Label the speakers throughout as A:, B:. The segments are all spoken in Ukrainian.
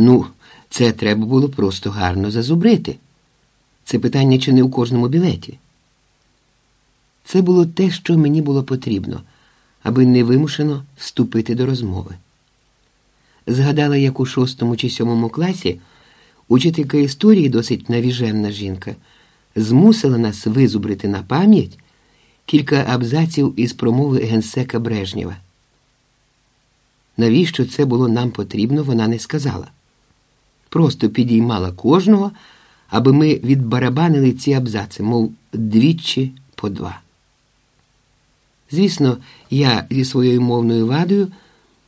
A: Ну, це треба було просто гарно зазубрити. Це питання чи не у кожному білеті. Це було те, що мені було потрібно, аби невимушено вступити до розмови. Згадала, як у шостому чи сьомому класі учителька історії, досить навіженна жінка, змусила нас визубрити на пам'ять кілька абзаців із промови генсека Брежнєва. Навіщо це було нам потрібно, вона не сказала. Просто підіймала кожного, аби ми відбарабанили ці абзаци, мов двічі по два. Звісно, я зі своєю мовною вадою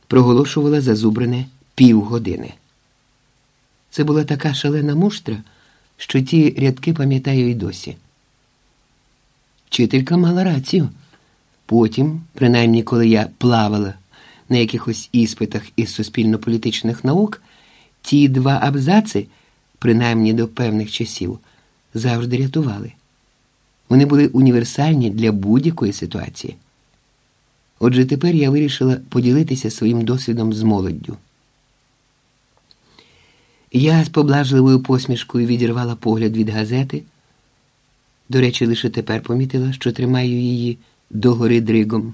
A: проголошувала зазубрене півгодини. Це була така шалена муштра, що ті рядки пам'ятаю й досі. Вчителька мала рацію. Потім, принаймні, коли я плавала на якихось іспитах із суспільно-політичних наук, ті два абзаци, принаймні до певних часів, завжди рятували. Вони були універсальні для будь-якої ситуації. Отже, тепер я вирішила поділитися своїм досвідом з молоддю. Я з поблажливою посмішкою відірвала погляд від газети. До речі, лише тепер помітила, що тримаю її догори дригом.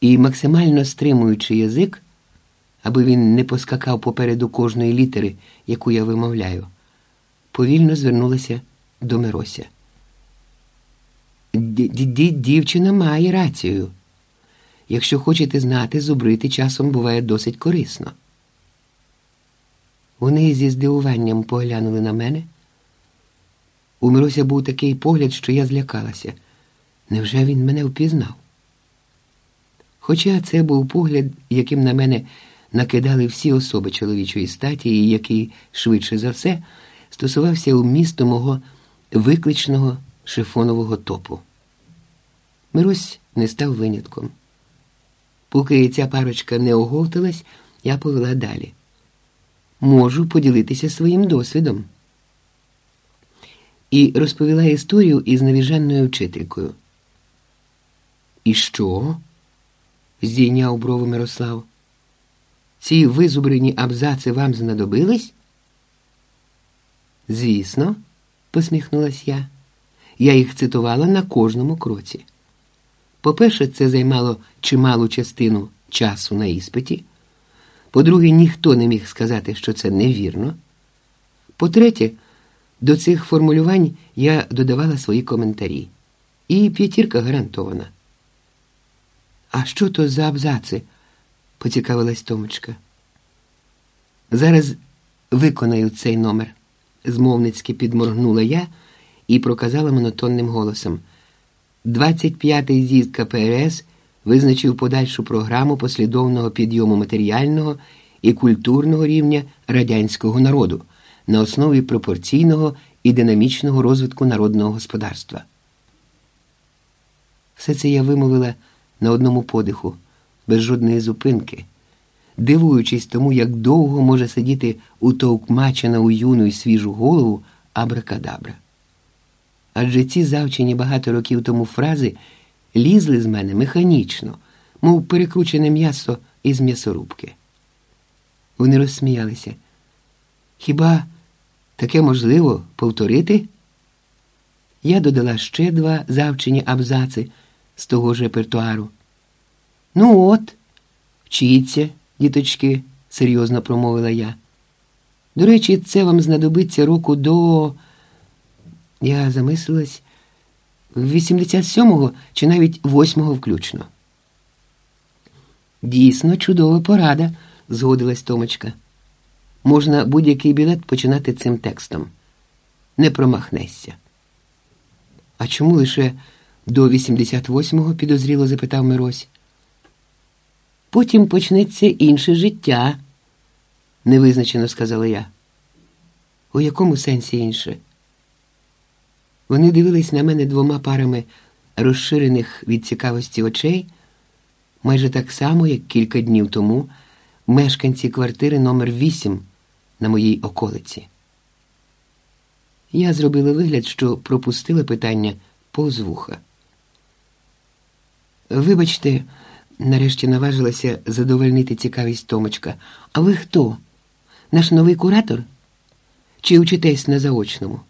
A: І, максимально стримуючи язик, аби він не поскакав попереду кожної літери, яку я вимовляю, повільно звернулася до Мирося. Дівчина має рацію. Якщо хочете знати, зубрити часом буває досить корисно. Вони зі здивуванням поглянули на мене. У Мирося був такий погляд, що я злякалася. Невже він мене впізнав? Хоча це був погляд, яким на мене накидали всі особи чоловічої статі, який, швидше за все, стосувався у місту мого викличного шифонового топу. Мирось не став винятком. Поки ця парочка не оговталась, я повела далі. Можу поділитися своїм досвідом. І розповіла історію із навіженною вчителькою. І що? здійняв брови Мирослав. Ці визубрені абзаци вам знадобились? Звісно, посміхнулась я. Я їх цитувала на кожному кроці. По-перше, це займало чималу частину часу на іспиті. По-друге, ніхто не міг сказати, що це невірно. По-третє, до цих формулювань я додавала свої коментарі. І п'ятірка гарантована. А що то за абзаци? Поцікавилась Томочка. Зараз виконаю цей номер, змовницьки підморгнула я і проказала монотонним голосом. 25-й з'їзд КПРС визначив подальшу програму послідовного підйому матеріального і культурного рівня радянського народу на основі пропорційного і динамічного розвитку народного господарства. Все це я вимовила на одному подиху, без жодної зупинки, дивуючись тому, як довго може сидіти утовкмачена у юну і свіжу голову абракадабра. Адже ці завчені багато років тому фрази лізли з мене механічно, мов перекручене м'ясо із м'ясорубки. Вони розсміялися. Хіба таке можливо повторити? Я додала ще два завчені абзаци з того ж репертуару. Ну, от, вчіться, діточки, серйозно промовила я. До речі, це вам знадобиться року до. Я замислилась 87-го чи навіть 8-го включно. Дійсно, чудова порада, згодилась Томочка. Можна будь-який білет починати цим текстом. Не промахнешся. А чому лише до 88-го підозріло запитав Мирось. Потім почнеться інше життя, невизначено сказала я. У якому сенсі інше? Вони дивились на мене двома парами розширених від цікавості очей, майже так само, як кілька днів тому мешканці квартири номер 8 на моїй околиці. Я зробила вигляд, що пропустила питання повз вуха. Вибачте, нарешті наважилася задовольнити цікавість Томочка. А ви хто? Наш новий куратор? Чи учитесь на заочному?